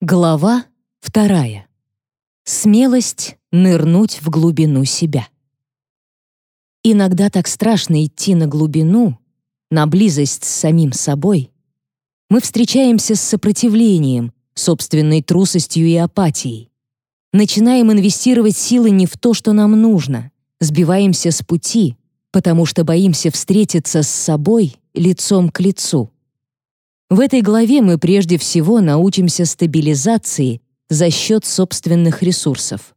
Глава вторая. Смелость нырнуть в глубину себя. Иногда так страшно идти на глубину, на близость с самим собой. Мы встречаемся с сопротивлением, собственной трусостью и апатией. Начинаем инвестировать силы не в то, что нам нужно, сбиваемся с пути, потому что боимся встретиться с собой лицом к лицу. В этой главе мы прежде всего научимся стабилизации за счет собственных ресурсов.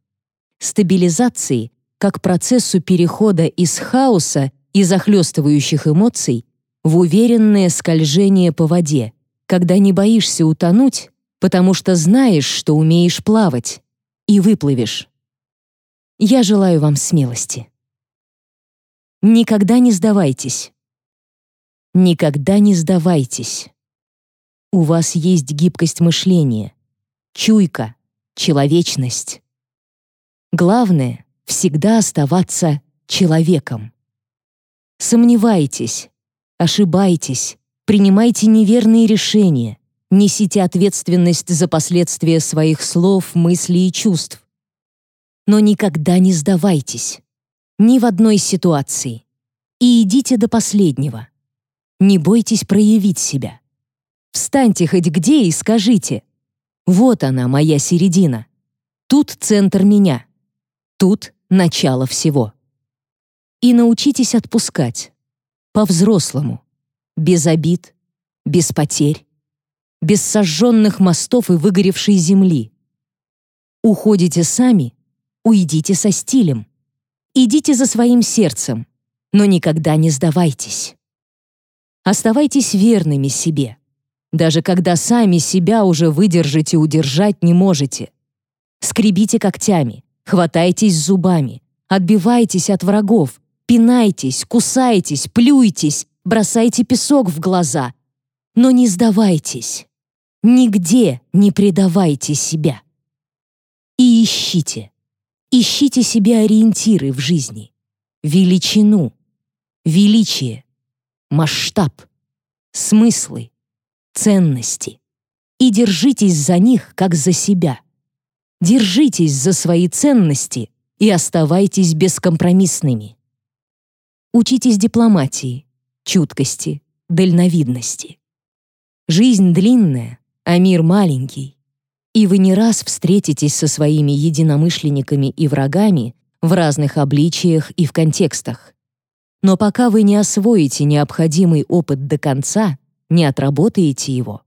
Стабилизации как процессу перехода из хаоса и захлестывающих эмоций в уверенное скольжение по воде, когда не боишься утонуть, потому что знаешь, что умеешь плавать, и выплывешь. Я желаю вам смелости. Никогда не сдавайтесь. Никогда не сдавайтесь. У вас есть гибкость мышления, чуйка, человечность. Главное — всегда оставаться человеком. Сомневайтесь, ошибайтесь, принимайте неверные решения, несите ответственность за последствия своих слов, мыслей и чувств. Но никогда не сдавайтесь. Ни в одной ситуации. И идите до последнего. Не бойтесь проявить себя. Встаньте хоть где и скажите. Вот она, моя середина. Тут центр меня. Тут начало всего. И научитесь отпускать. По-взрослому. Без обид, без потерь, без сожженных мостов и выгоревшей земли. Уходите сами, уйдите со стилем. Идите за своим сердцем, но никогда не сдавайтесь. Оставайтесь верными себе даже когда сами себя уже выдержать и удержать не можете. Скребите когтями, хватайтесь зубами, отбивайтесь от врагов, пинайтесь, кусайтесь, плюйтесь, бросайте песок в глаза. Но не сдавайтесь. Нигде не предавайте себя. И ищите. Ищите себе ориентиры в жизни. Величину, величие, масштаб, смыслы, ценности. И держитесь за них, как за себя. Держитесь за свои ценности и оставайтесь бескомпромиссными. Учитесь дипломатии, чуткости, дальновидности. Жизнь длинная, а мир маленький. И вы не раз встретитесь со своими единомышленниками и врагами в разных обличиях и в контекстах. Но пока вы не освоите необходимый опыт до конца, не отработаете его,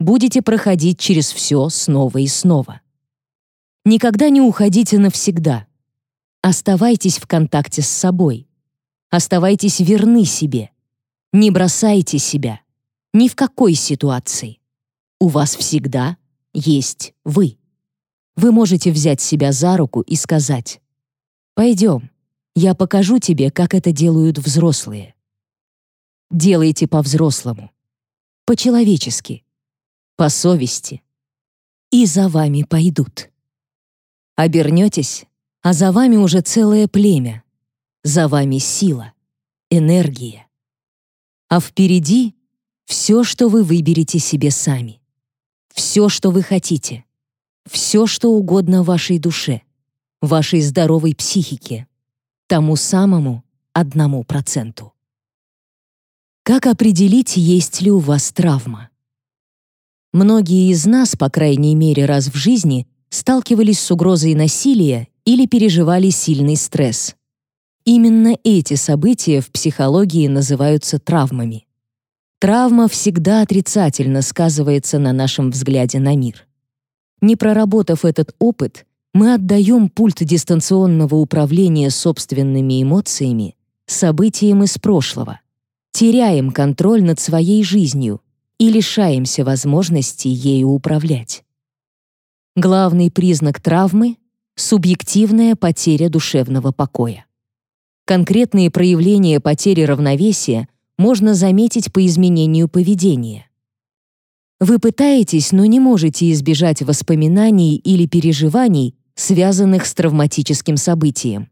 будете проходить через все снова и снова. Никогда не уходите навсегда. Оставайтесь в контакте с собой. Оставайтесь верны себе. Не бросайте себя. Ни в какой ситуации. У вас всегда есть вы. Вы можете взять себя за руку и сказать «Пойдем, я покажу тебе, как это делают взрослые». Делайте по-взрослому по-человечески, по совести. И за вами пойдут. Обернетесь, а за вами уже целое племя. За вами сила, энергия. А впереди все, что вы выберете себе сами. Все, что вы хотите. Все, что угодно вашей душе, вашей здоровой психике, тому самому одному проценту. Как определить, есть ли у вас травма? Многие из нас, по крайней мере раз в жизни, сталкивались с угрозой насилия или переживали сильный стресс. Именно эти события в психологии называются травмами. Травма всегда отрицательно сказывается на нашем взгляде на мир. Не проработав этот опыт, мы отдаем пульт дистанционного управления собственными эмоциями событиям из прошлого теряем контроль над своей жизнью и лишаемся возможности ею управлять. Главный признак травмы — субъективная потеря душевного покоя. Конкретные проявления потери равновесия можно заметить по изменению поведения. Вы пытаетесь, но не можете избежать воспоминаний или переживаний, связанных с травматическим событием.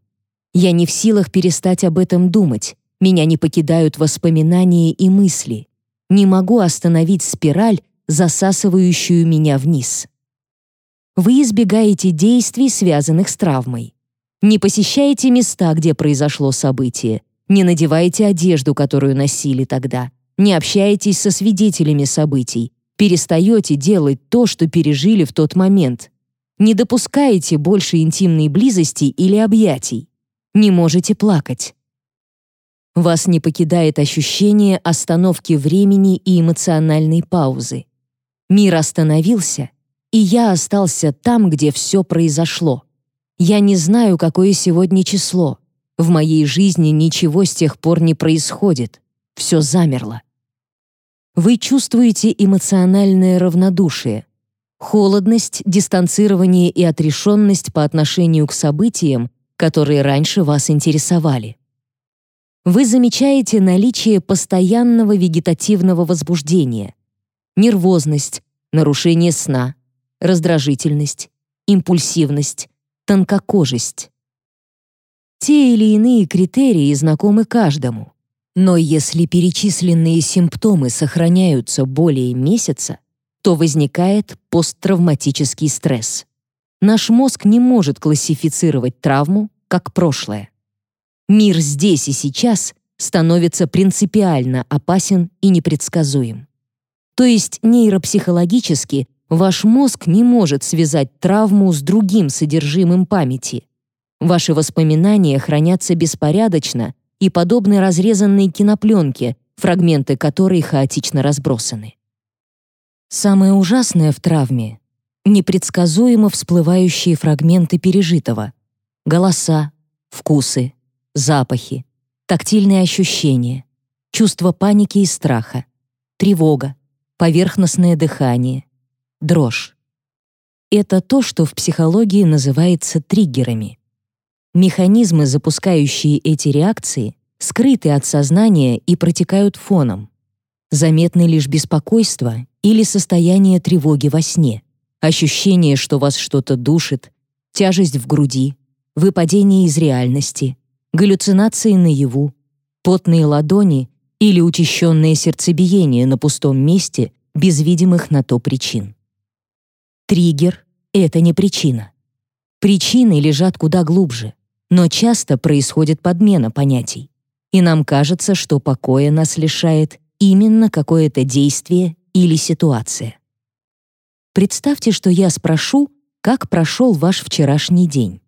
Я не в силах перестать об этом думать, меня не покидают воспоминания и мысли. Не могу остановить спираль, засасывающую меня вниз. Вы избегаете действий, связанных с травмой. Не посещаете места, где произошло событие. Не надеваете одежду, которую носили тогда. Не общаетесь со свидетелями событий. Перестаете делать то, что пережили в тот момент. Не допускаете больше интимной близости или объятий. Не можете плакать. Вас не покидает ощущение остановки времени и эмоциональной паузы. Мир остановился, и я остался там, где все произошло. Я не знаю, какое сегодня число. В моей жизни ничего с тех пор не происходит. Все замерло. Вы чувствуете эмоциональное равнодушие, холодность, дистанцирование и отрешенность по отношению к событиям, которые раньше вас интересовали. Вы замечаете наличие постоянного вегетативного возбуждения, нервозность, нарушение сна, раздражительность, импульсивность, тонкокожесть. Те или иные критерии знакомы каждому. Но если перечисленные симптомы сохраняются более месяца, то возникает посттравматический стресс. Наш мозг не может классифицировать травму как прошлое. Мир здесь и сейчас становится принципиально опасен и непредсказуем. То есть нейропсихологически Ваш мозг не может связать травму с другим содержимым памяти. Ваши воспоминания хранятся беспорядочно и подобны разрезанной кинопленке, фрагменты которой хаотично разбросаны. Самое ужасное в травме — непредсказуемо всплывающие фрагменты пережитого. Голоса, вкусы, запахи, тактильные ощущения, чувство паники и страха, тревога, поверхностное дыхание, дрожь. Это то, что в психологии называется триггерами. Механизмы, запускающие эти реакции, скрыты от сознания и протекают фоном. Заметны лишь беспокойство или состояние тревоги во сне, ощущение, что вас что-то душит, тяжесть в груди, выпадение из реальности, галлюцинации наяву, потные ладони или учащенное сердцебиение на пустом месте без видимых на то причин. Триггер — это не причина. Причины лежат куда глубже, но часто происходит подмена понятий. И нам кажется, что покоя нас лишает именно какое-то действие или ситуация. Представьте, что я спрошу, как прошел ваш вчерашний день.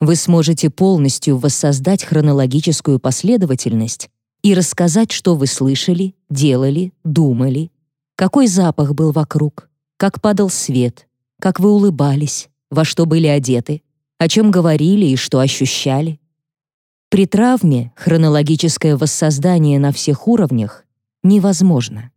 Вы сможете полностью воссоздать хронологическую последовательность и рассказать, что вы слышали, делали, думали, какой запах был вокруг, как падал свет, как вы улыбались, во что были одеты, о чем говорили и что ощущали. При травме хронологическое воссоздание на всех уровнях невозможно.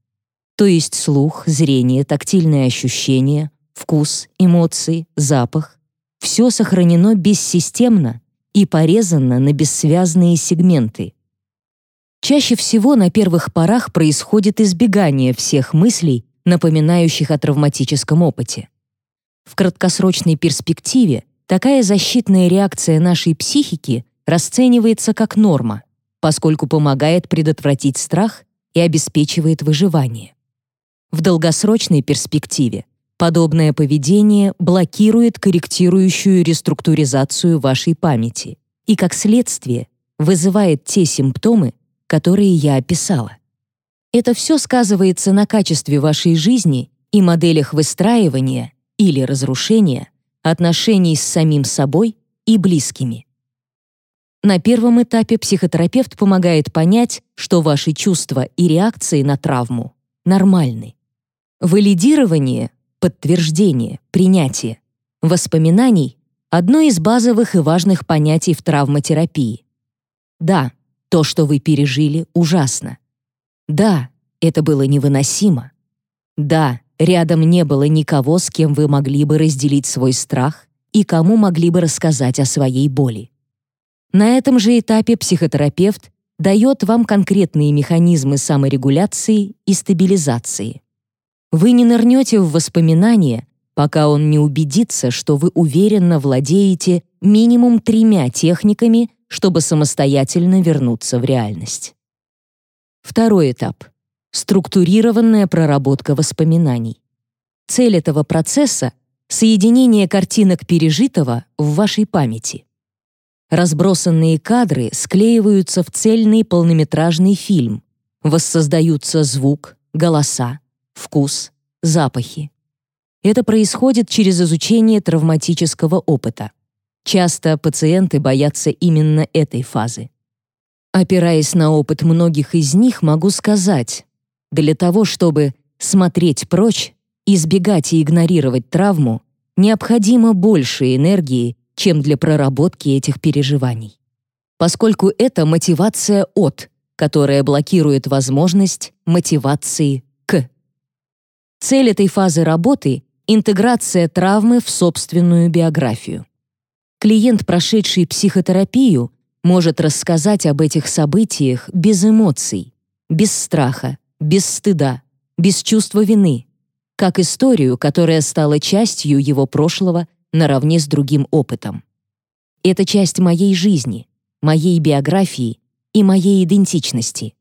То есть слух, зрение, тактильные ощущения, вкус, эмоции, запах — все сохранено бессистемно и порезано на бессвязные сегменты. Чаще всего на первых порах происходит избегание всех мыслей напоминающих о травматическом опыте. В краткосрочной перспективе такая защитная реакция нашей психики расценивается как норма, поскольку помогает предотвратить страх и обеспечивает выживание. В долгосрочной перспективе подобное поведение блокирует корректирующую реструктуризацию вашей памяти и, как следствие, вызывает те симптомы, которые я описала. Это все сказывается на качестве вашей жизни и моделях выстраивания или разрушения отношений с самим собой и близкими. На первом этапе психотерапевт помогает понять, что ваши чувства и реакции на травму нормальны. Валидирование, подтверждение, принятие воспоминаний — одно из базовых и важных понятий в травматерапии. Да, то, что вы пережили, ужасно. Да, это было невыносимо. Да, рядом не было никого, с кем вы могли бы разделить свой страх и кому могли бы рассказать о своей боли. На этом же этапе психотерапевт дает вам конкретные механизмы саморегуляции и стабилизации. Вы не нырнете в воспоминания, пока он не убедится, что вы уверенно владеете минимум тремя техниками, чтобы самостоятельно вернуться в реальность. Второй этап — структурированная проработка воспоминаний. Цель этого процесса — соединение картинок пережитого в вашей памяти. Разбросанные кадры склеиваются в цельный полнометражный фильм, воссоздаются звук, голоса, вкус, запахи. Это происходит через изучение травматического опыта. Часто пациенты боятся именно этой фазы. Опираясь на опыт многих из них, могу сказать, для того, чтобы смотреть прочь, избегать и игнорировать травму, необходимо больше энергии, чем для проработки этих переживаний. Поскольку это мотивация от, которая блокирует возможность мотивации. Цель этой фазы работы — интеграция травмы в собственную биографию. Клиент, прошедший психотерапию, может рассказать об этих событиях без эмоций, без страха, без стыда, без чувства вины, как историю, которая стала частью его прошлого наравне с другим опытом. Это часть моей жизни, моей биографии и моей идентичности.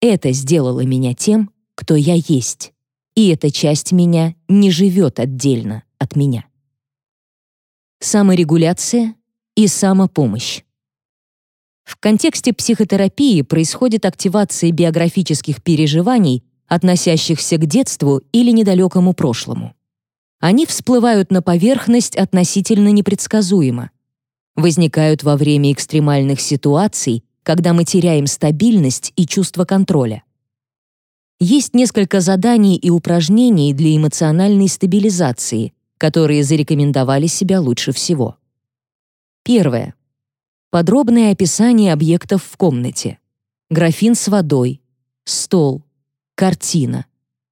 Это сделало меня тем, кто я есть, и эта часть меня не живет отдельно от меня. Саморегуляция и самопомощь. В контексте психотерапии происходит активация биографических переживаний, относящихся к детству или недалекому прошлому. Они всплывают на поверхность относительно непредсказуемо. Возникают во время экстремальных ситуаций, когда мы теряем стабильность и чувство контроля. Есть несколько заданий и упражнений для эмоциональной стабилизации, которые зарекомендовали себя лучше всего. Первое. Подробное описание объектов в комнате. Графин с водой, стол, картина.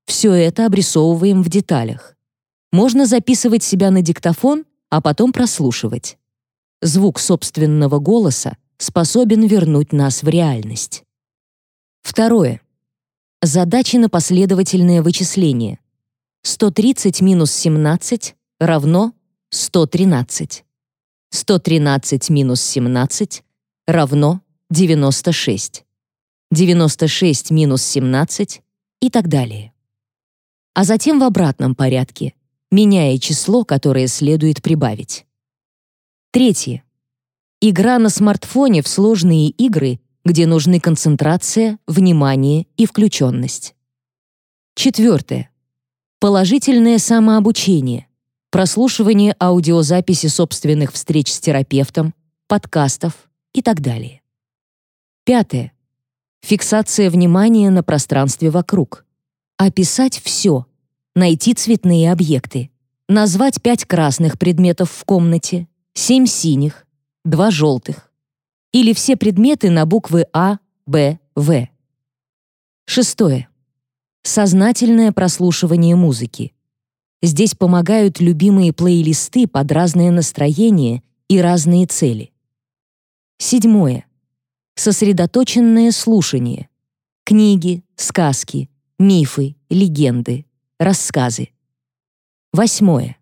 Все это обрисовываем в деталях. Можно записывать себя на диктофон, а потом прослушивать. Звук собственного голоса способен вернуть нас в реальность. Второе. Задачи на последовательное вычисление. 130 минус 17 равно 113. 113 минус 17 равно 96. 96 минус 17 и так далее. А затем в обратном порядке меняя число, которое следует прибавить. Третье. Игра на смартфоне в сложные игры, где нужны концентрация, внимание и включенность. Четвертое. Положительное самообучение, прослушивание аудиозаписи собственных встреч с терапевтом, подкастов и так далее. Пятое. Фиксация внимания на пространстве вокруг. Описать все, найти цветные объекты, назвать пять красных предметов в комнате, семь синих, два желтых. Или все предметы на буквы А, Б, В. Шестое. Сознательное прослушивание музыки. Здесь помогают любимые плейлисты под разное настроение и разные цели. Седьмое. Сосредоточенное слушание. Книги, сказки, мифы, легенды, Рассказы. Восьмое.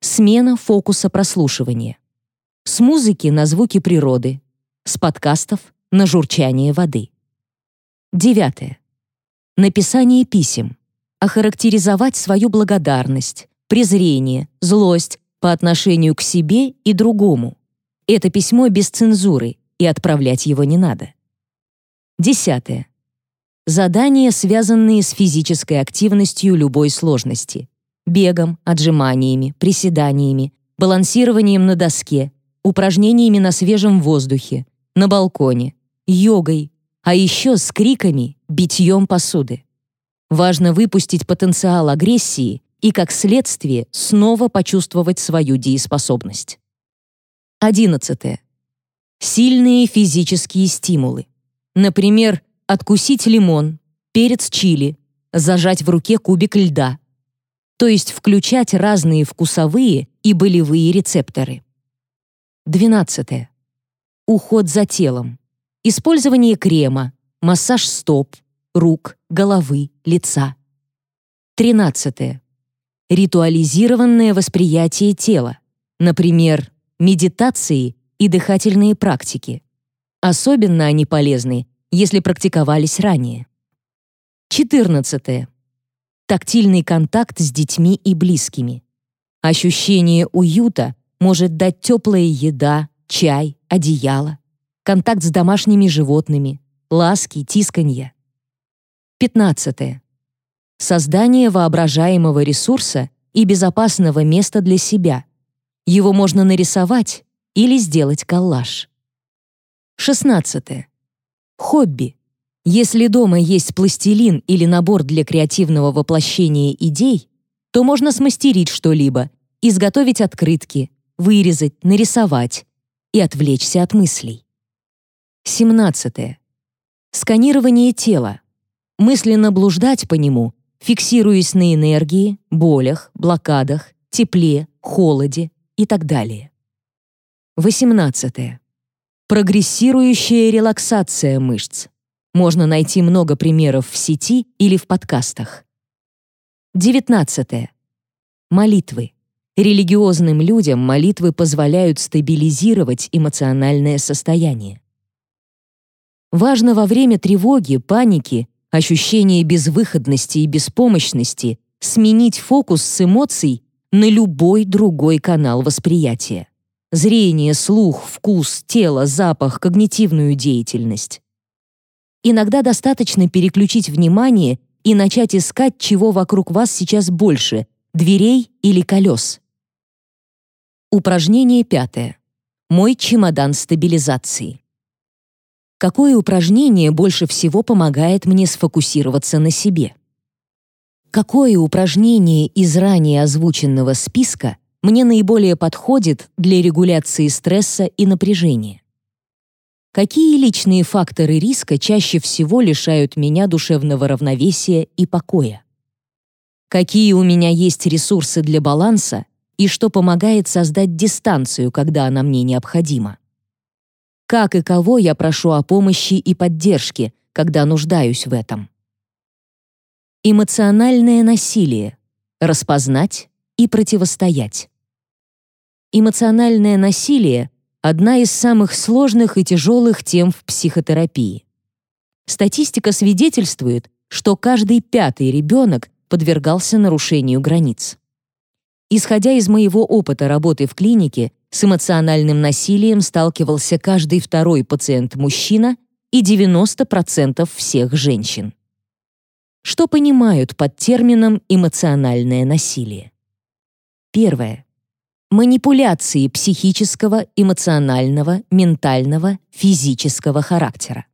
Смена фокуса прослушивания. С музыки на звуки природы, с подкастов на журчание воды. Девятое. Написание писем. Охарактеризовать свою благодарность, презрение, злость по отношению к себе и другому. Это письмо без цензуры, и отправлять его не надо. Десятое. Задания, связанные с физической активностью любой сложности. Бегом, отжиманиями, приседаниями, балансированием на доске, упражнениями на свежем воздухе, на балконе, йогой, а еще с криками, битьем посуды. Важно выпустить потенциал агрессии и, как следствие, снова почувствовать свою дееспособность. 11. Сильные физические стимулы. Например, откусить лимон, перец чили, зажать в руке кубик льда. То есть включать разные вкусовые и болевые рецепторы. 12. Уход за телом. Использование крема, массаж стоп, рук, головы, лица. 13. Ритуализированное восприятие тела. Например, медитации и дыхательные практики. Особенно они полезны если практиковались ранее. 14. Тактильный контакт с детьми и близкими. Ощущение уюта может дать теплая еда, чай, одеяло, контакт с домашними животными, ласки, тисканье. 15. Создание воображаемого ресурса и безопасного места для себя. Его можно нарисовать или сделать коллаж. 16. Хобби. Если дома есть пластилин или набор для креативного воплощения идей, то можно смастерить что-либо, изготовить открытки, вырезать, нарисовать и отвлечься от мыслей. 17. Сканирование тела. Мысленно блуждать по нему, фиксируясь на энергии, болях, блокадах, тепле, холоде и так далее. 18. Прогрессирующая релаксация мышц. Можно найти много примеров в сети или в подкастах. 19. Молитвы. Религиозным людям молитвы позволяют стабилизировать эмоциональное состояние. Важно во время тревоги, паники, ощущения безвыходности и беспомощности сменить фокус с эмоций на любой другой канал восприятия. Зрение, слух, вкус, тело, запах, когнитивную деятельность. Иногда достаточно переключить внимание и начать искать, чего вокруг вас сейчас больше — дверей или колес. Упражнение пятое. Мой чемодан стабилизации. Какое упражнение больше всего помогает мне сфокусироваться на себе? Какое упражнение из ранее озвученного списка мне наиболее подходит для регуляции стресса и напряжения? Какие личные факторы риска чаще всего лишают меня душевного равновесия и покоя? Какие у меня есть ресурсы для баланса и что помогает создать дистанцию, когда она мне необходима. Как и кого я прошу о помощи и поддержке, когда нуждаюсь в этом. Эмоциональное насилие. Распознать и противостоять. Эмоциональное насилие — одна из самых сложных и тяжелых тем в психотерапии. Статистика свидетельствует, что каждый пятый ребенок подвергался нарушению границ. Исходя из моего опыта работы в клинике, с эмоциональным насилием сталкивался каждый второй пациент-мужчина и 90% всех женщин. Что понимают под термином «эмоциональное насилие»? Первое. Манипуляции психического, эмоционального, ментального, физического характера.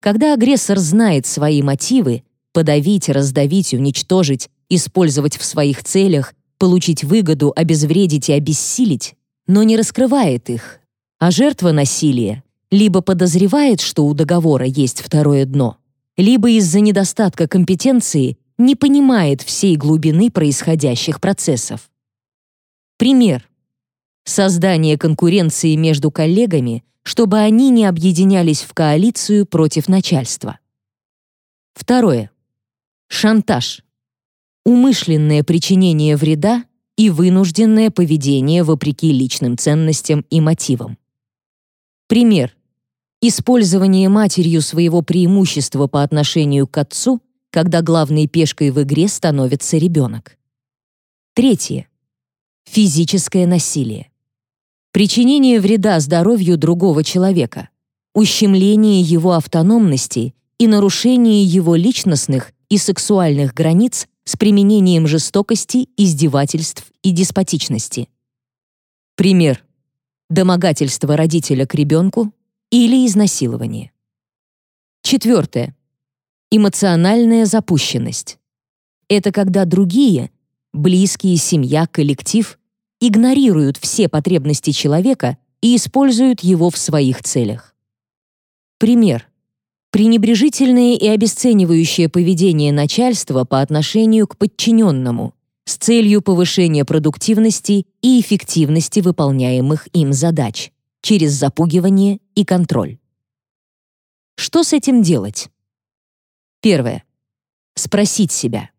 Когда агрессор знает свои мотивы — подавить, раздавить, уничтожить, использовать в своих целях получить выгоду, обезвредить и обессилить, но не раскрывает их, а жертва насилия либо подозревает, что у договора есть второе дно, либо из-за недостатка компетенции не понимает всей глубины происходящих процессов. Пример. Создание конкуренции между коллегами, чтобы они не объединялись в коалицию против начальства. Второе. Шантаж умышленное причинение вреда и вынужденное поведение вопреки личным ценностям и мотивам. Пример. Использование матерью своего преимущества по отношению к отцу, когда главной пешкой в игре становится ребенок. Третье. Физическое насилие. Причинение вреда здоровью другого человека, ущемление его автономности и нарушение его личностных и сексуальных границ с применением жестокости, издевательств и деспотичности. Пример. Домогательство родителя к ребенку или изнасилование. Четвертое. Эмоциональная запущенность. Это когда другие, близкие, семья, коллектив, игнорируют все потребности человека и используют его в своих целях. Пример пренебрежительное и обесценивающее поведение начальства по отношению к подчиненному с целью повышения продуктивности и эффективности выполняемых им задач через запугивание и контроль. Что с этим делать? Первое. Спросить себя,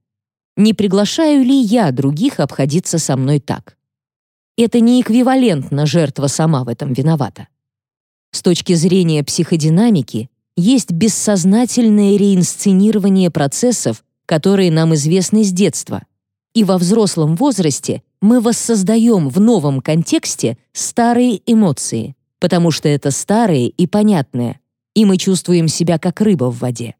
не приглашаю ли я других обходиться со мной так? Это не эквивалентно, жертва сама в этом виновата. С точки зрения психодинамики, есть бессознательное реинсценирование процессов, которые нам известны с детства. и во взрослом возрасте мы воссоздаем в новом контексте старые эмоции, потому что это старые и понятные, и мы чувствуем себя как рыба в воде.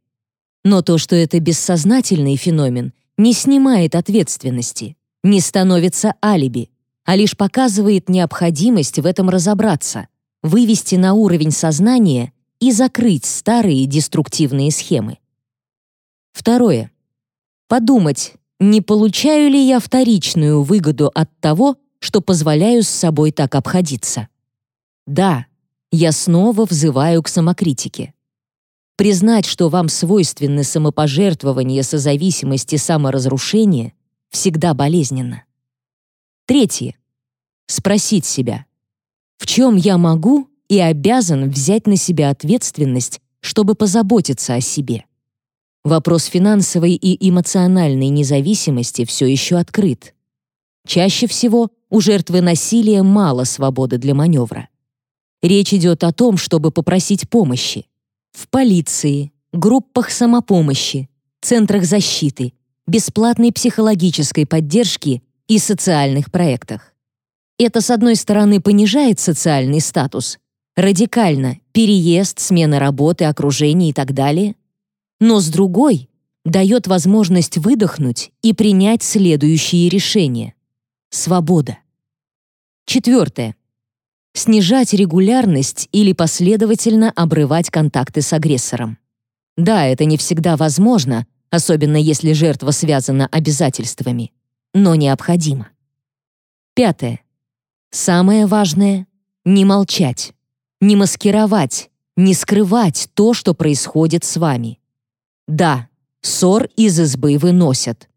Но то, что это бессознательный феномен, не снимает ответственности, не становится алиби, а лишь показывает необходимость в этом разобраться, вывести на уровень сознания и закрыть старые деструктивные схемы. Второе. Подумать, не получаю ли я вторичную выгоду от того, что позволяю с собой так обходиться. Да, я снова взываю к самокритике. Признать, что вам свойственны самопожертвование, созависимость и саморазрушение, всегда болезненно. Третье. Спросить себя, в чем я могу и обязан взять на себя ответственность, чтобы позаботиться о себе. Вопрос финансовой и эмоциональной независимости все еще открыт. Чаще всего у жертвы насилия мало свободы для маневра. Речь идет о том, чтобы попросить помощи. В полиции, группах самопомощи, центрах защиты, бесплатной психологической поддержки и социальных проектах. Это, с одной стороны, понижает социальный статус, радикально, переезд, смена работы, окружение и так далее, но с другой дает возможность выдохнуть и принять следующие решения. Свобода. Четвертое. Снижать регулярность или последовательно обрывать контакты с агрессором. Да, это не всегда возможно, особенно если жертва связана обязательствами, но необходимо. Пятое. Самое важное — не молчать, не маскировать, не скрывать то, что происходит с вами. Да, ссор из избы выносят.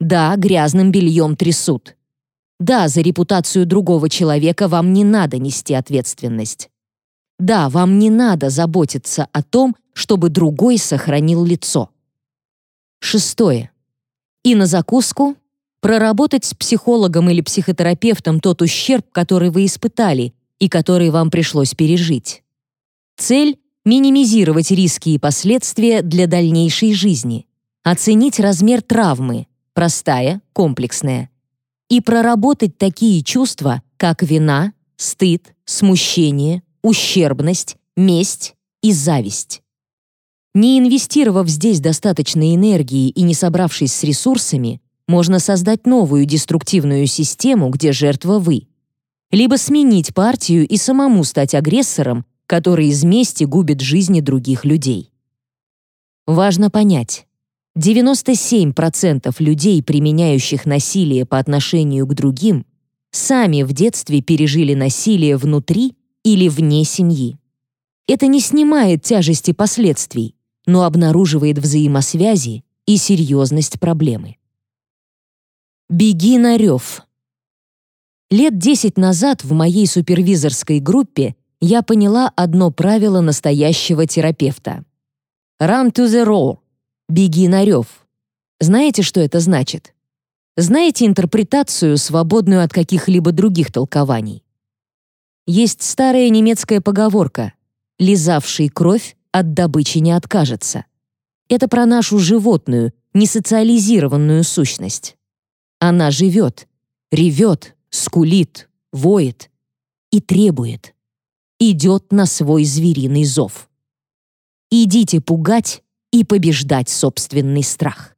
Да, грязным бельем трясут. Да, за репутацию другого человека вам не надо нести ответственность. Да, вам не надо заботиться о том, чтобы другой сохранил лицо. Шестое. И на закуску проработать с психологом или психотерапевтом тот ущерб, который вы испытали и который вам пришлось пережить. Цель — минимизировать риски и последствия для дальнейшей жизни, оценить размер травмы, простая, комплексная, и проработать такие чувства, как вина, стыд, смущение, ущербность, месть и зависть. Не инвестировав здесь достаточно энергии и не собравшись с ресурсами, можно создать новую деструктивную систему, где жертва вы. Либо сменить партию и самому стать агрессором, который из мести губит жизни других людей. Важно понять, 97% людей, применяющих насилие по отношению к другим, сами в детстве пережили насилие внутри или вне семьи. Это не снимает тяжести последствий, но обнаруживает взаимосвязи и серьезность проблемы. Беги на рев. Лет десять назад в моей супервизорской группе я поняла одно правило настоящего терапевта. Run to the roar. Беги на рев. Знаете, что это значит? Знаете интерпретацию, свободную от каких-либо других толкований? Есть старая немецкая поговорка «Лизавший кровь от добычи не откажется». Это про нашу животную, несоциализированную сущность. Она живет, ревет, скулит, воет и требует. Идет на свой звериный зов. Идите пугать и побеждать собственный страх.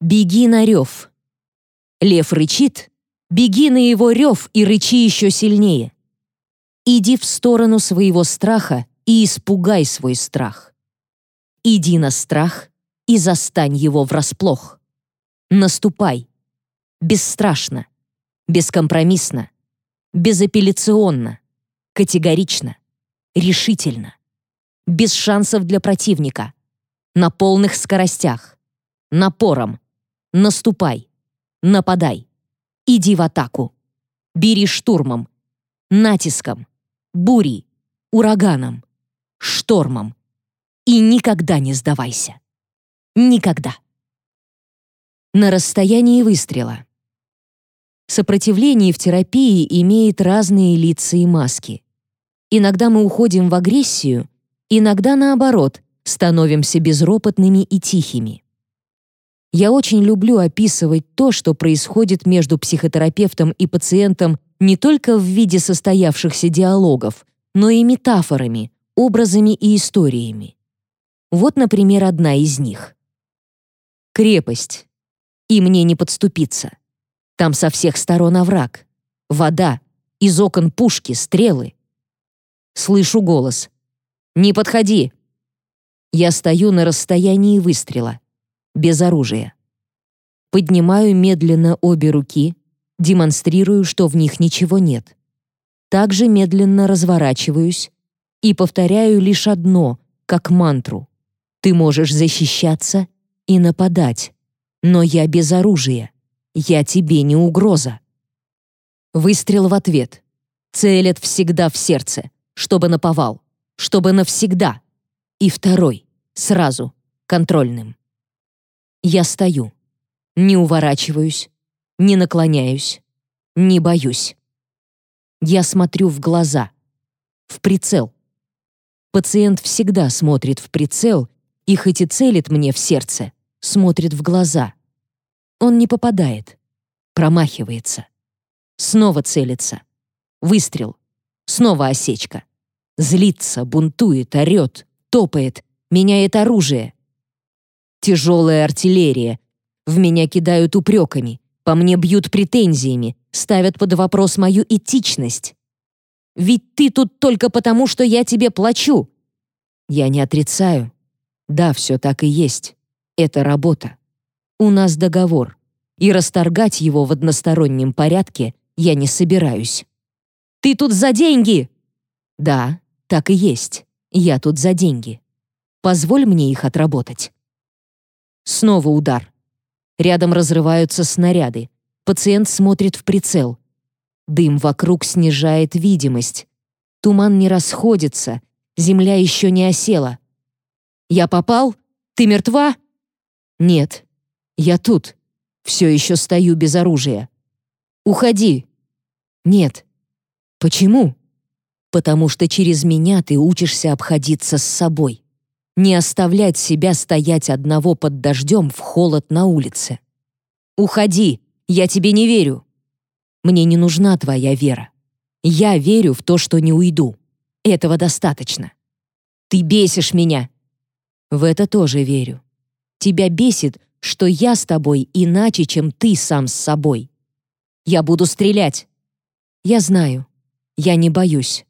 Беги на рев. Лев рычит, беги на его рев и рычи еще сильнее. Иди в сторону своего страха и испугай свой страх. Иди на страх и застань его врасплох. Наступай. Бесстрашно. Бескомпромиссно. Безапелляционно. Категорично. Решительно. Без шансов для противника. На полных скоростях. Напором. Наступай. Нападай. Иди в атаку. Бери штурмом. Натиском. Бурей. Ураганом. Штормом. И никогда не сдавайся. Никогда на расстоянии выстрела. Сопротивление в терапии имеет разные лица и маски. Иногда мы уходим в агрессию, иногда наоборот, становимся безропотными и тихими. Я очень люблю описывать то, что происходит между психотерапевтом и пациентом не только в виде состоявшихся диалогов, но и метафорами, образами и историями. Вот, например, одна из них. Крепость. И мне не подступиться. Там со всех сторон овраг. Вода. Из окон пушки, стрелы. Слышу голос. «Не подходи!» Я стою на расстоянии выстрела без оружия. Поднимаю медленно обе руки, демонстрирую, что в них ничего нет. Также медленно разворачиваюсь и повторяю лишь одно, как мантру. Ты можешь защищаться и нападать, но я без оружия. Я тебе не угроза. Выстрел в ответ. Целят всегда в сердце, чтобы наповал, чтобы навсегда. И второй, сразу, контрольным. Я стою. Не уворачиваюсь, не наклоняюсь, не боюсь. Я смотрю в глаза, в прицел. Пациент всегда смотрит в прицел и хоть и целит мне в сердце, смотрит в глаза. Он не попадает, промахивается. Снова целится. Выстрел. Снова осечка. Злится, бунтует, орет, топает, меняет оружие. Тяжелая артиллерия. В меня кидают упреками, по мне бьют претензиями, ставят под вопрос мою этичность. Ведь ты тут только потому, что я тебе плачу. Я не отрицаю. Да, все так и есть. Это работа. У нас договор. И расторгать его в одностороннем порядке я не собираюсь. Ты тут за деньги! Да, так и есть. Я тут за деньги. Позволь мне их отработать. Снова удар. Рядом разрываются снаряды. Пациент смотрит в прицел. Дым вокруг снижает видимость. Туман не расходится. Земля еще не осела. «Я попал? Ты мертва?» «Нет. Я тут. Все еще стою без оружия». «Уходи». «Нет». «Почему?» «Потому что через меня ты учишься обходиться с собой не оставлять себя стоять одного под дождем в холод на улице. «Уходи, я тебе не верю». «Мне не нужна твоя вера. Я верю в то, что не уйду. Этого достаточно. Ты бесишь меня». В это тоже верю. Тебя бесит, что я с тобой иначе, чем ты сам с собой. Я буду стрелять. Я знаю. Я не боюсь.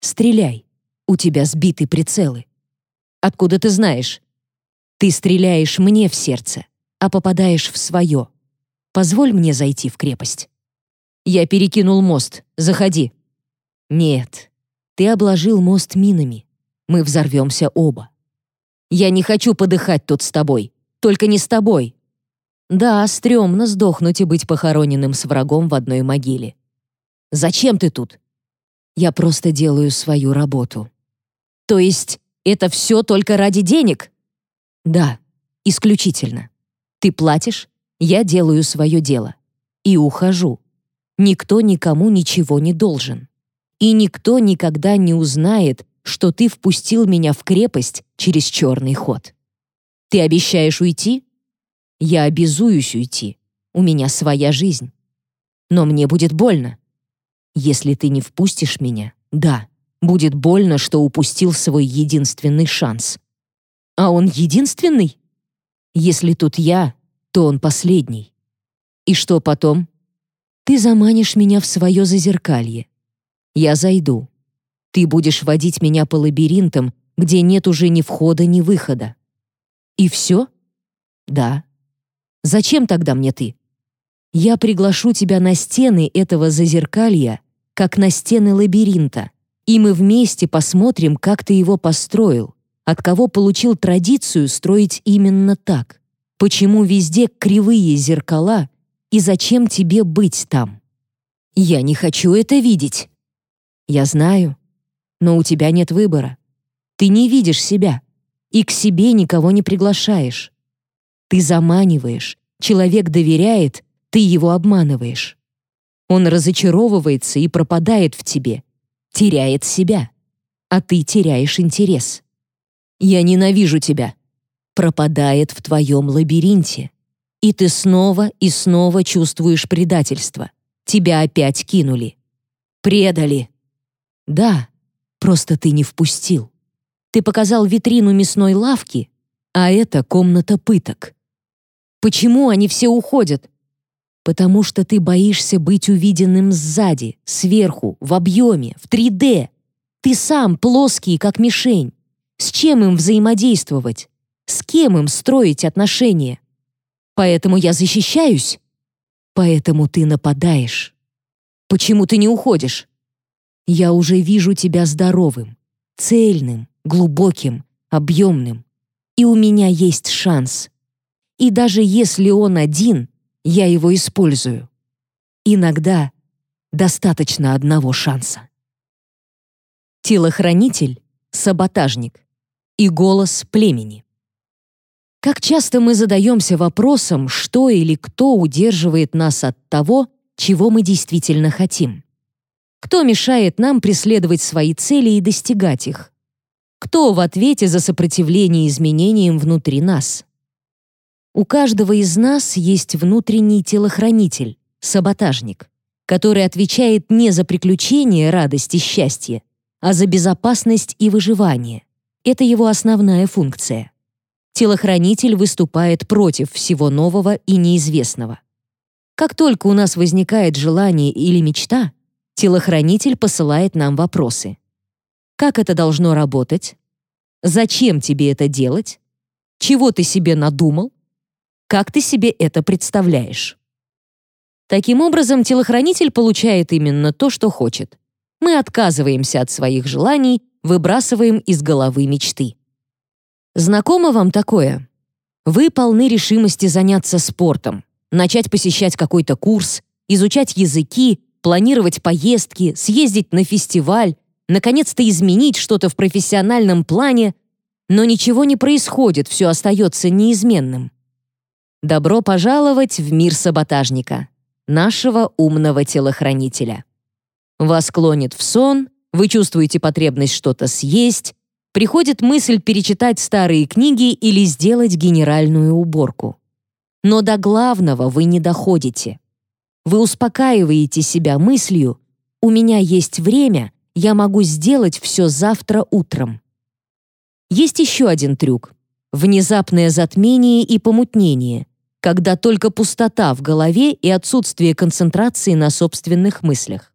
Стреляй. У тебя сбиты прицелы. Откуда ты знаешь? Ты стреляешь мне в сердце, а попадаешь в свое. Позволь мне зайти в крепость. Я перекинул мост. Заходи. Нет. Ты обложил мост минами. Мы взорвемся оба. Я не хочу подыхать тут с тобой. Только не с тобой. Да, стрёмно сдохнуть и быть похороненным с врагом в одной могиле. Зачем ты тут? Я просто делаю свою работу. То есть это все только ради денег? Да, исключительно. Ты платишь, я делаю свое дело. И ухожу. Никто никому ничего не должен. И никто никогда не узнает, что ты впустил меня в крепость через черный ход. Ты обещаешь уйти? Я обязуюсь уйти. У меня своя жизнь. Но мне будет больно. Если ты не впустишь меня, да, Будет больно, что упустил свой единственный шанс. А он единственный? Если тут я, то он последний. И что потом? Ты заманишь меня в свое зазеркалье. Я зайду. Ты будешь водить меня по лабиринтам, где нет уже ни входа, ни выхода. И все? Да. Зачем тогда мне ты? Я приглашу тебя на стены этого зазеркалья, как на стены лабиринта и мы вместе посмотрим, как ты его построил, от кого получил традицию строить именно так, почему везде кривые зеркала и зачем тебе быть там. Я не хочу это видеть. Я знаю, но у тебя нет выбора. Ты не видишь себя и к себе никого не приглашаешь. Ты заманиваешь, человек доверяет, ты его обманываешь. Он разочаровывается и пропадает в тебе — теряет себя, а ты теряешь интерес. Я ненавижу тебя. Пропадает в твоем лабиринте. И ты снова и снова чувствуешь предательство. Тебя опять кинули. Предали. Да, просто ты не впустил. Ты показал витрину мясной лавки, а это комната пыток. Почему они все уходят? Потому что ты боишься быть увиденным сзади, сверху, в объеме, в 3D. Ты сам плоский, как мишень. С чем им взаимодействовать? С кем им строить отношения? Поэтому я защищаюсь. Поэтому ты нападаешь. Почему ты не уходишь? Я уже вижу тебя здоровым, цельным, глубоким, объемным. И у меня есть шанс. И даже если он один, я его использую. Иногда достаточно одного шанса. Телохранитель — саботажник и голос племени. Как часто мы задаемся вопросом, что или кто удерживает нас от того, чего мы действительно хотим? Кто мешает нам преследовать свои цели и достигать их? Кто в ответе за сопротивление изменениям внутри нас? У каждого из нас есть внутренний телохранитель, саботажник, который отвечает не за приключения, радость и счастье, а за безопасность и выживание. Это его основная функция. Телохранитель выступает против всего нового и неизвестного. Как только у нас возникает желание или мечта, телохранитель посылает нам вопросы. Как это должно работать? Зачем тебе это делать? Чего ты себе надумал? Как ты себе это представляешь? Таким образом, телохранитель получает именно то, что хочет. Мы отказываемся от своих желаний, выбрасываем из головы мечты. Знакомо вам такое? Вы полны решимости заняться спортом, начать посещать какой-то курс, изучать языки, планировать поездки, съездить на фестиваль, наконец-то изменить что-то в профессиональном плане, но ничего не происходит, все остается неизменным. Добро пожаловать в мир саботажника, нашего умного телохранителя. Вас клонит в сон, вы чувствуете потребность что-то съесть, приходит мысль перечитать старые книги или сделать генеральную уборку. Но до главного вы не доходите. Вы успокаиваете себя мыслью «У меня есть время, я могу сделать все завтра утром». Есть еще один трюк — внезапное затмение и помутнение, когда только пустота в голове и отсутствие концентрации на собственных мыслях.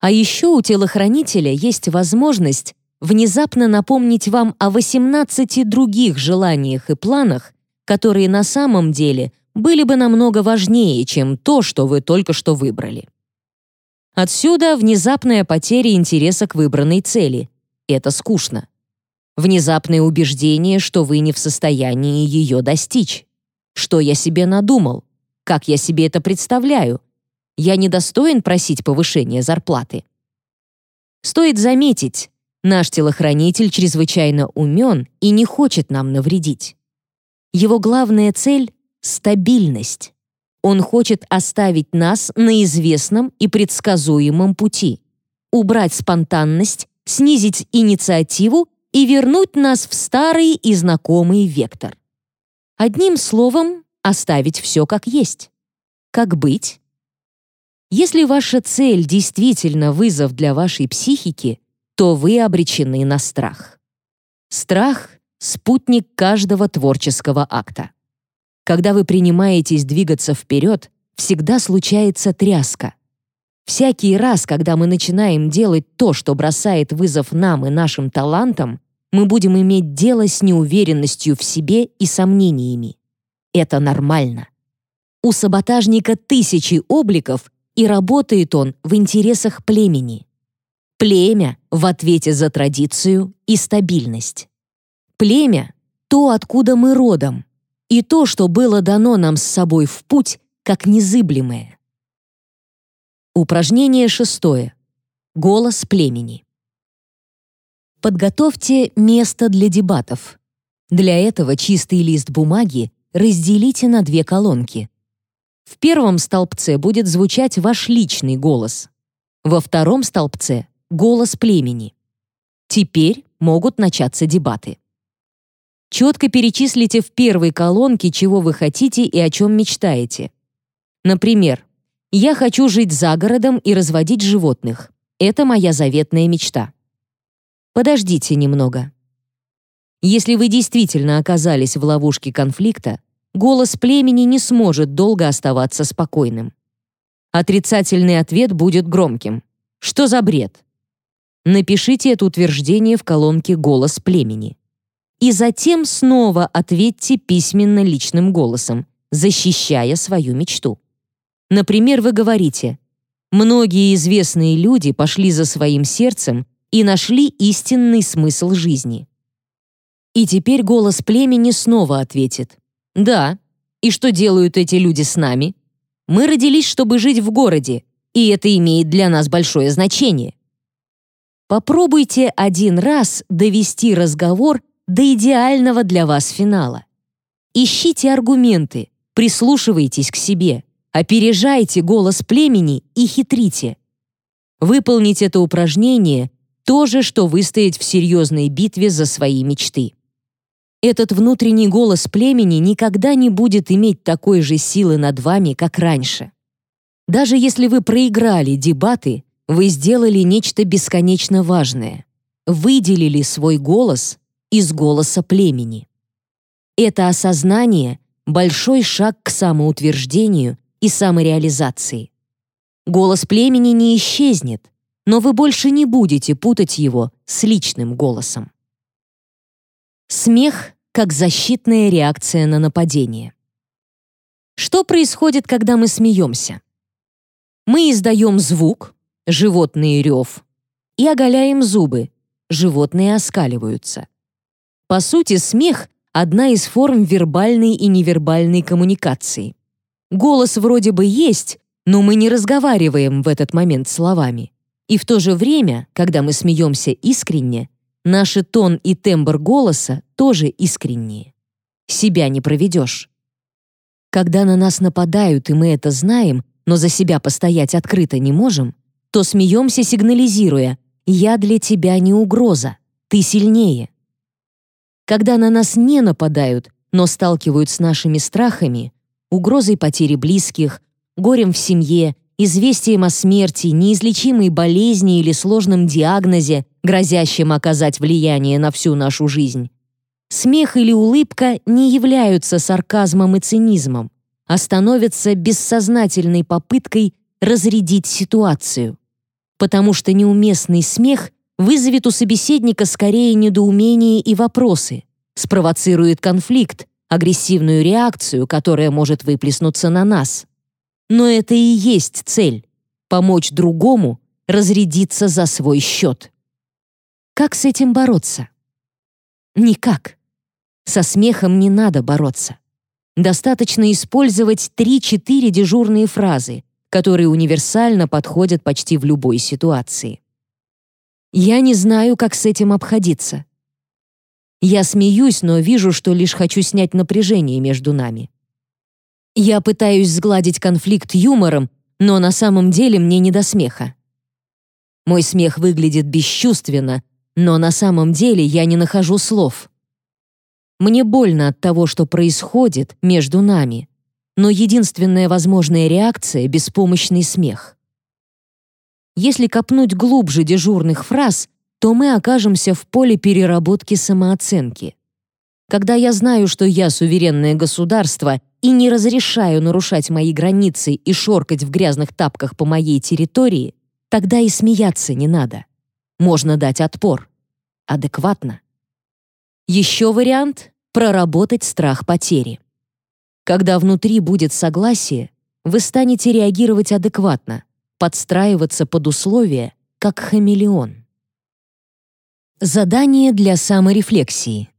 А еще у телохранителя есть возможность внезапно напомнить вам о 18 других желаниях и планах, которые на самом деле были бы намного важнее, чем то, что вы только что выбрали. Отсюда внезапная потеря интереса к выбранной цели. Это скучно. Внезапное убеждение, что вы не в состоянии ее достичь. Что я себе надумал? Как я себе это представляю? Я недостоин просить повышения зарплаты. Стоит заметить, наш телохранитель чрезвычайно умен и не хочет нам навредить. Его главная цель — стабильность. Он хочет оставить нас на известном и предсказуемом пути, убрать спонтанность, снизить инициативу и вернуть нас в старый и знакомый вектор. Одним словом, оставить все как есть. Как быть? Если ваша цель действительно вызов для вашей психики, то вы обречены на страх. Страх — спутник каждого творческого акта. Когда вы принимаетесь двигаться вперед, всегда случается тряска. Всякий раз, когда мы начинаем делать то, что бросает вызов нам и нашим талантам, мы будем иметь дело с неуверенностью в себе и сомнениями. Это нормально. У саботажника тысячи обликов, и работает он в интересах племени. Племя в ответе за традицию и стабильность. Племя — то, откуда мы родом, и то, что было дано нам с собой в путь, как незыблемое. Упражнение шестое. Голос племени. Подготовьте место для дебатов. Для этого чистый лист бумаги разделите на две колонки. В первом столбце будет звучать ваш личный голос. Во втором столбце — голос племени. Теперь могут начаться дебаты. Четко перечислите в первой колонке, чего вы хотите и о чем мечтаете. Например, «Я хочу жить за городом и разводить животных. Это моя заветная мечта». Подождите немного. Если вы действительно оказались в ловушке конфликта, голос племени не сможет долго оставаться спокойным. Отрицательный ответ будет громким. Что за бред? Напишите это утверждение в колонке «Голос племени». И затем снова ответьте письменно личным голосом, защищая свою мечту. Например, вы говорите «Многие известные люди пошли за своим сердцем и нашли истинный смысл жизни». И теперь голос племени снова ответит «Да, и что делают эти люди с нами? Мы родились, чтобы жить в городе, и это имеет для нас большое значение. Попробуйте один раз довести разговор до идеального для вас финала. Ищите аргументы, прислушивайтесь к себе, опережайте голос племени и хитрите. Выполнить это упражнение — то же, что выстоять в серьезной битве за свои мечты. Этот внутренний голос племени никогда не будет иметь такой же силы над вами, как раньше. Даже если вы проиграли дебаты, вы сделали нечто бесконечно важное. Выделили свой голос из голоса племени. Это осознание — большой шаг к самоутверждению и самореализации. Голос племени не исчезнет, но вы больше не будете путать его с личным голосом. Смех как защитная реакция на нападение. Что происходит, когда мы смеемся? Мы издаем звук, животный рев, и оголяем зубы, животные оскаливаются. По сути, смех — одна из форм вербальной и невербальной коммуникации. Голос вроде бы есть, но мы не разговариваем в этот момент словами. И в то же время, когда мы смеемся искренне, Наши тон и тембр голоса тоже искренние. Себя не проведешь. Когда на нас нападают, и мы это знаем, но за себя постоять открыто не можем, то смеемся, сигнализируя «Я для тебя не угроза, ты сильнее». Когда на нас не нападают, но сталкивают с нашими страхами, угрозой потери близких, горем в семье известием о смерти, неизлечимой болезни или сложном диагнозе, грозящем оказать влияние на всю нашу жизнь. Смех или улыбка не являются сарказмом и цинизмом, а становятся бессознательной попыткой разрядить ситуацию. Потому что неуместный смех вызовет у собеседника скорее недоумение и вопросы, спровоцирует конфликт, агрессивную реакцию, которая может выплеснуться на нас. Но это и есть цель — помочь другому разрядиться за свой счет. Как с этим бороться? Никак. Со смехом не надо бороться. Достаточно использовать 3-4 дежурные фразы, которые универсально подходят почти в любой ситуации. Я не знаю, как с этим обходиться. Я смеюсь, но вижу, что лишь хочу снять напряжение между нами. Я пытаюсь сгладить конфликт юмором, но на самом деле мне не до смеха. Мой смех выглядит бесчувственно, но на самом деле я не нахожу слов. Мне больно от того, что происходит между нами, но единственная возможная реакция — беспомощный смех. Если копнуть глубже дежурных фраз, то мы окажемся в поле переработки самооценки. Когда я знаю, что я суверенное государство и не разрешаю нарушать мои границы и шоркать в грязных тапках по моей территории, тогда и смеяться не надо. Можно дать отпор. Адекватно. Еще вариант — проработать страх потери. Когда внутри будет согласие, вы станете реагировать адекватно, подстраиваться под условия, как хамелеон. Задание для саморефлексии.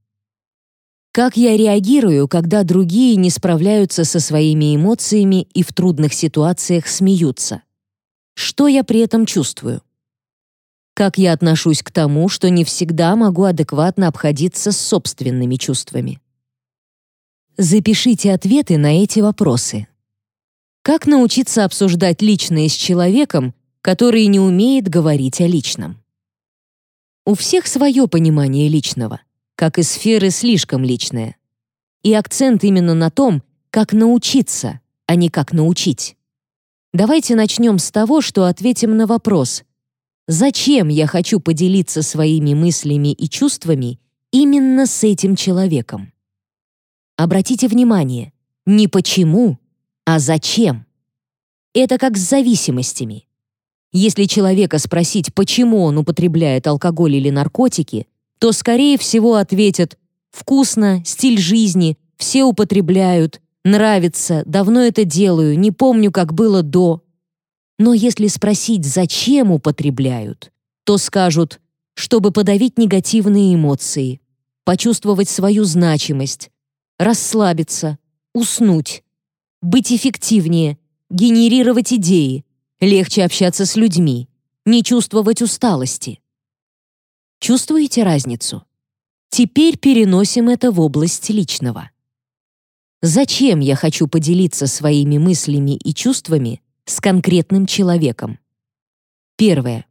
Как я реагирую, когда другие не справляются со своими эмоциями и в трудных ситуациях смеются? Что я при этом чувствую? Как я отношусь к тому, что не всегда могу адекватно обходиться с собственными чувствами? Запишите ответы на эти вопросы. Как научиться обсуждать личное с человеком, который не умеет говорить о личном? У всех свое понимание личного. как и сферы слишком личное. И акцент именно на том, как научиться, а не как научить. Давайте начнем с того, что ответим на вопрос, зачем я хочу поделиться своими мыслями и чувствами именно с этим человеком. Обратите внимание, не почему, а зачем. Это как с зависимостями. Если человека спросить, почему он употребляет алкоголь или наркотики, то, скорее всего, ответят «вкусно», «стиль жизни», «все употребляют», нравится, давно это делаю, не помню, как было до. Но если спросить, зачем употребляют, то скажут, чтобы подавить негативные эмоции, почувствовать свою значимость, расслабиться, уснуть, быть эффективнее, генерировать идеи, легче общаться с людьми, не чувствовать усталости. Чувствуете разницу? Теперь переносим это в область личного. Зачем я хочу поделиться своими мыслями и чувствами с конкретным человеком? Первое.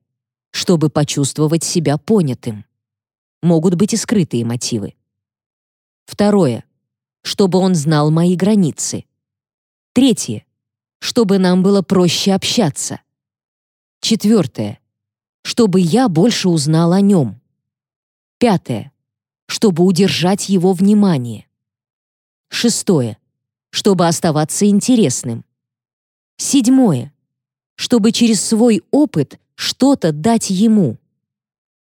Чтобы почувствовать себя понятым. Могут быть и скрытые мотивы. Второе. Чтобы он знал мои границы. Третье. Чтобы нам было проще общаться. Четвертое. Чтобы я больше узнал о нем. Пятое. Чтобы удержать его внимание. Шестое. Чтобы оставаться интересным. Седьмое. Чтобы через свой опыт что-то дать ему.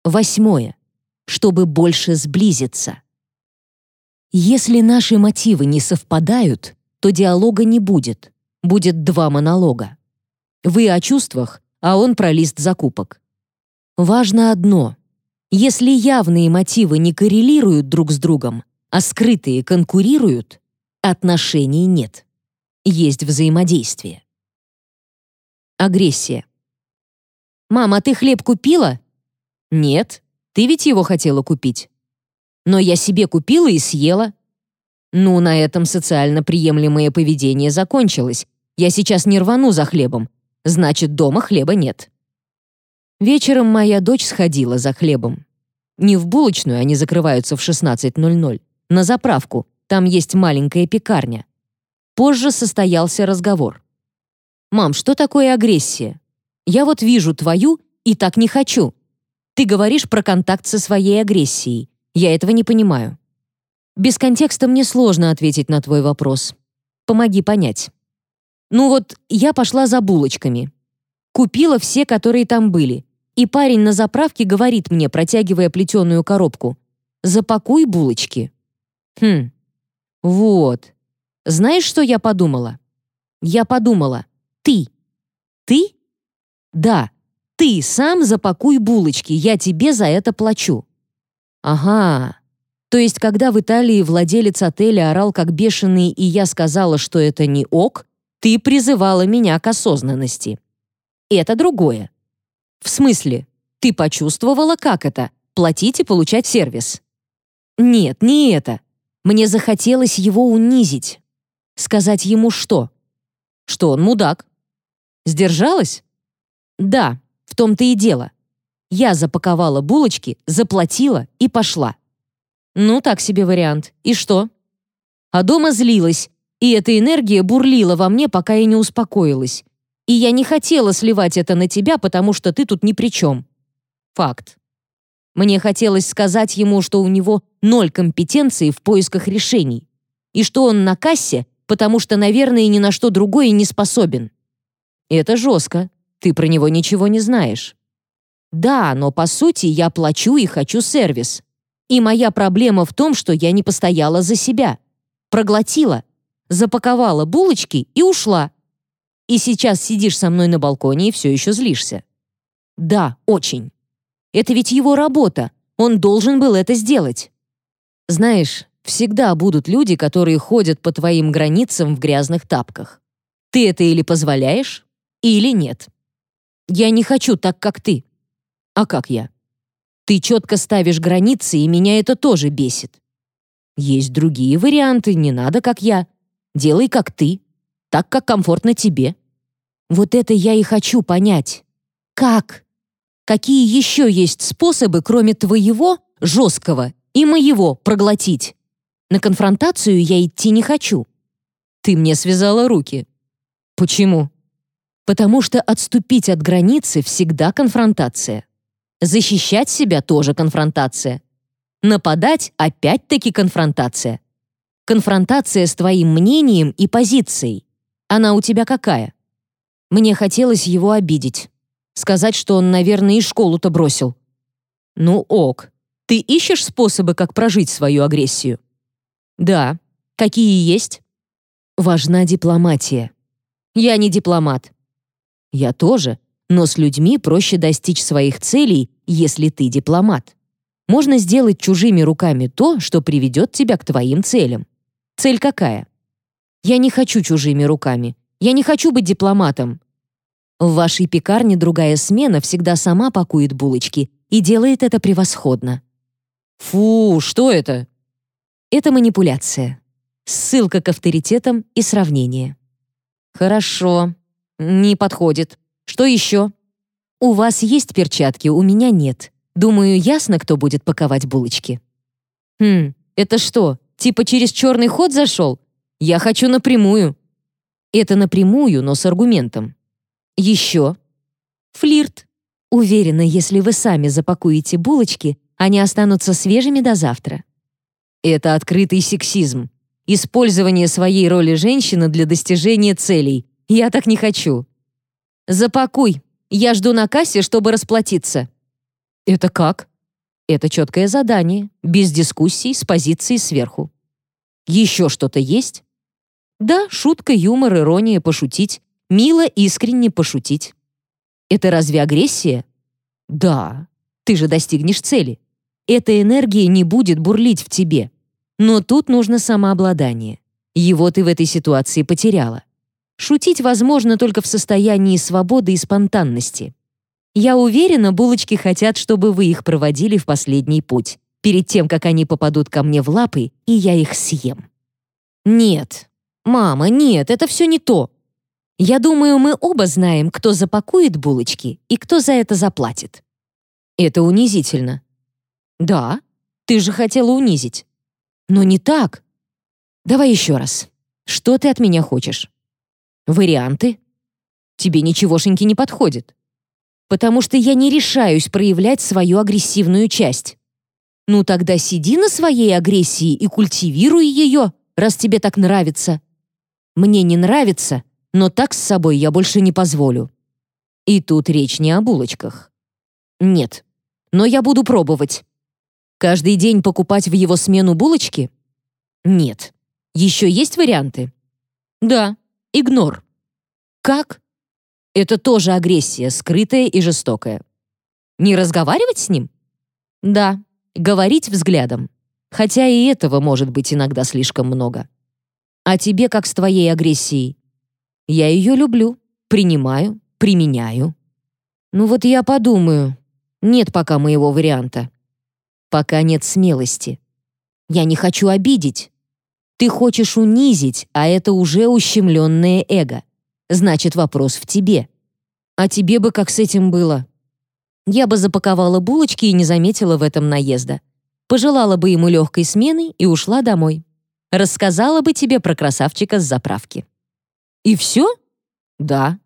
Восьмое. Чтобы больше сблизиться. Если наши мотивы не совпадают, то диалога не будет. Будет два монолога. Вы о чувствах, а он про лист закупок. Важно одно. Если явные мотивы не коррелируют друг с другом, а скрытые конкурируют, отношений нет. Есть взаимодействие. Агрессия. «Мама, ты хлеб купила?» «Нет, ты ведь его хотела купить». «Но я себе купила и съела». «Ну, на этом социально приемлемое поведение закончилось. Я сейчас не рвану за хлебом. Значит, дома хлеба нет». Вечером моя дочь сходила за хлебом. Не в булочную, они закрываются в 16.00 на заправку, там есть маленькая пекарня. Позже состоялся разговор. «Мам, что такое агрессия? Я вот вижу твою и так не хочу. Ты говоришь про контакт со своей агрессией. Я этого не понимаю». Без контекста мне сложно ответить на твой вопрос. Помоги понять. Ну вот, я пошла за булочками. Купила все, которые там были. И парень на заправке говорит мне, протягивая плетеную коробку, «Запакуй булочки». Хм, вот. Знаешь, что я подумала? Я подумала, ты. Ты? Да, ты сам запакуй булочки, я тебе за это плачу. Ага. То есть, когда в Италии владелец отеля орал как бешеный, и я сказала, что это не ок, ты призывала меня к осознанности. Это другое. В смысле, ты почувствовала, как это — платить и получать сервис? Нет, не это. Мне захотелось его унизить. Сказать ему что? Что он мудак. Сдержалась? Да, в том-то и дело. Я запаковала булочки, заплатила и пошла. Ну, так себе вариант. И что? А дома злилась, и эта энергия бурлила во мне, пока я не успокоилась. И я не хотела сливать это на тебя, потому что ты тут ни при чем. Факт. Мне хотелось сказать ему, что у него ноль компетенции в поисках решений, и что он на кассе, потому что, наверное, ни на что другое не способен. Это жестко, ты про него ничего не знаешь. Да, но по сути я плачу и хочу сервис. И моя проблема в том, что я не постояла за себя. Проглотила, запаковала булочки и ушла. И сейчас сидишь со мной на балконе и все еще злишься. Да, очень. Это ведь его работа. Он должен был это сделать. Знаешь, всегда будут люди, которые ходят по твоим границам в грязных тапках. Ты это или позволяешь, или нет. Я не хочу так, как ты. А как я? Ты четко ставишь границы, и меня это тоже бесит. Есть другие варианты, не надо, как я. Делай, как ты. Так, как комфортно тебе. Вот это я и хочу понять. Как? Какие еще есть способы, кроме твоего, жесткого и моего проглотить. На конфронтацию я идти не хочу. Ты мне связала руки. Почему? Потому что отступить от границы всегда конфронтация. Защищать себя тоже конфронтация. Нападать опять-таки конфронтация. Конфронтация с твоим мнением и позицией. Она у тебя какая? Мне хотелось его обидеть. Сказать, что он, наверное, и школу-то бросил. Ну ок. Ты ищешь способы, как прожить свою агрессию? Да. Какие есть? Важна дипломатия. Я не дипломат. Я тоже, но с людьми проще достичь своих целей, если ты дипломат. Можно сделать чужими руками то, что приведет тебя к твоим целям. Цель какая? Я не хочу чужими руками. Я не хочу быть дипломатом. В вашей пекарне другая смена всегда сама пакует булочки и делает это превосходно. Фу, что это? Это манипуляция. Ссылка к авторитетам и сравнение. Хорошо. Не подходит. Что еще? У вас есть перчатки, у меня нет. Думаю, ясно, кто будет паковать булочки. Хм, это что, типа через черный ход зашел? Я хочу напрямую. Это напрямую, но с аргументом. Еще. Флирт. Уверена, если вы сами запакуете булочки, они останутся свежими до завтра. Это открытый сексизм. Использование своей роли женщины для достижения целей. Я так не хочу. Запакуй. Я жду на кассе, чтобы расплатиться. Это как? Это четкое задание, без дискуссий, с позиции сверху. Еще что-то есть? Да, шутка, юмор, ирония, пошутить. Мило, искренне пошутить. Это разве агрессия? Да. Ты же достигнешь цели. Эта энергия не будет бурлить в тебе. Но тут нужно самообладание. Его ты в этой ситуации потеряла. Шутить возможно только в состоянии свободы и спонтанности. Я уверена, булочки хотят, чтобы вы их проводили в последний путь, перед тем, как они попадут ко мне в лапы, и я их съем. Нет, мама, нет, это все не то. Я думаю, мы оба знаем, кто запакует булочки и кто за это заплатит. Это унизительно. Да, ты же хотела унизить. Но не так. Давай еще раз. Что ты от меня хочешь? Варианты? Тебе ничегошеньки не подходит. Потому что я не решаюсь проявлять свою агрессивную часть. Ну тогда сиди на своей агрессии и культивируй ее, раз тебе так нравится. Мне не нравится, но так с собой я больше не позволю. И тут речь не о булочках. Нет, но я буду пробовать. Каждый день покупать в его смену булочки? Нет. Еще есть варианты? Да, игнор. Как? Это тоже агрессия, скрытая и жестокая. Не разговаривать с ним? Да, говорить взглядом. Хотя и этого может быть иногда слишком много. А тебе как с твоей агрессией? Я ее люблю, принимаю, применяю. Ну вот я подумаю. Нет пока моего варианта пока нет смелости. Я не хочу обидеть. Ты хочешь унизить, а это уже ущемленное эго. Значит, вопрос в тебе. А тебе бы как с этим было? Я бы запаковала булочки и не заметила в этом наезда. Пожелала бы ему легкой смены и ушла домой. Рассказала бы тебе про красавчика с заправки. И все? Да.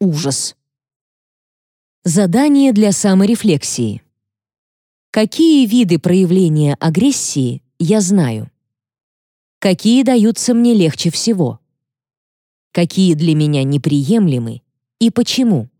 Ужас. Задание для саморефлексии. Какие виды проявления агрессии я знаю? Какие даются мне легче всего? Какие для меня неприемлемы и почему?